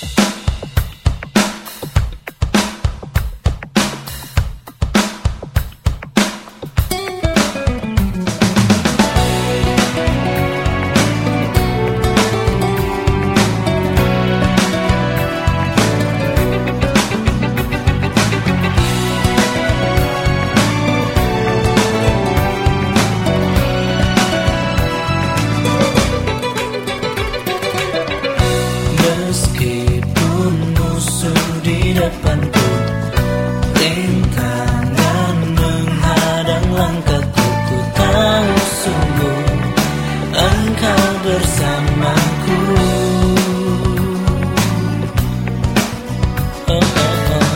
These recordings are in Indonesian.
Bye. Depanku Rintangan menghadang langkahku Ku tahu sungguh engkau bersamaku. Oh, oh, oh.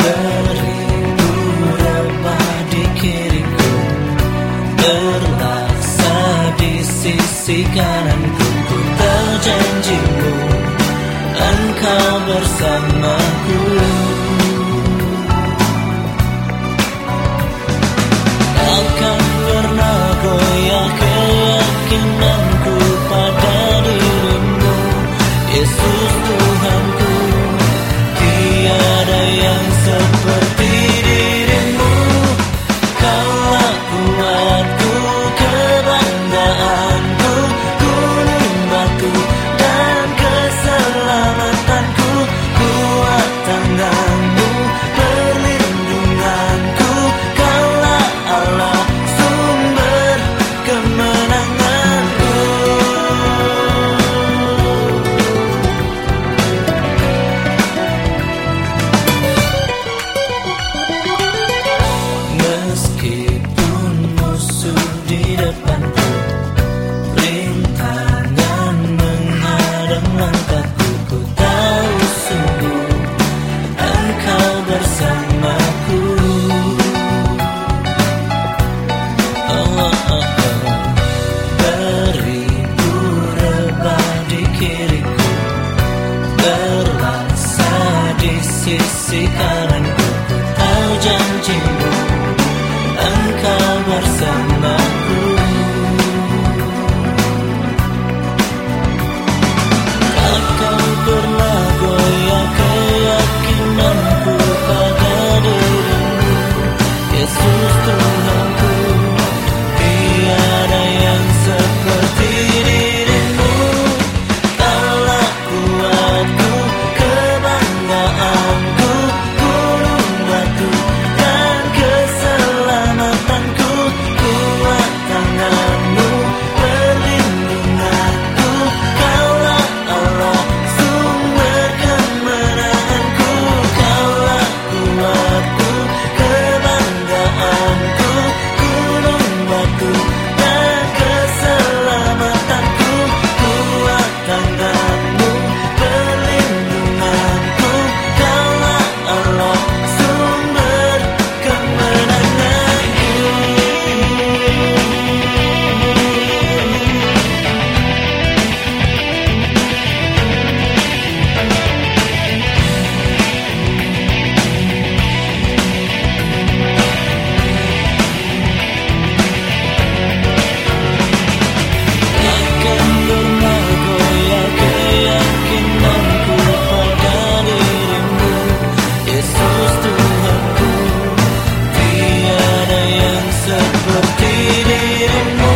Beribu rebah di kiriku Berlaksa di sisi kananku. Ku terjanjimu Engkau bersamaku keyakinanku pada dirimu Yesus Tuhan depanku menghadang langkahku Ku tahu sungguh Engkau bersamaku oh, oh, oh. Beribu rebah di kiriku Berlaksa di sisi kananku Ku tahu janjimu getting.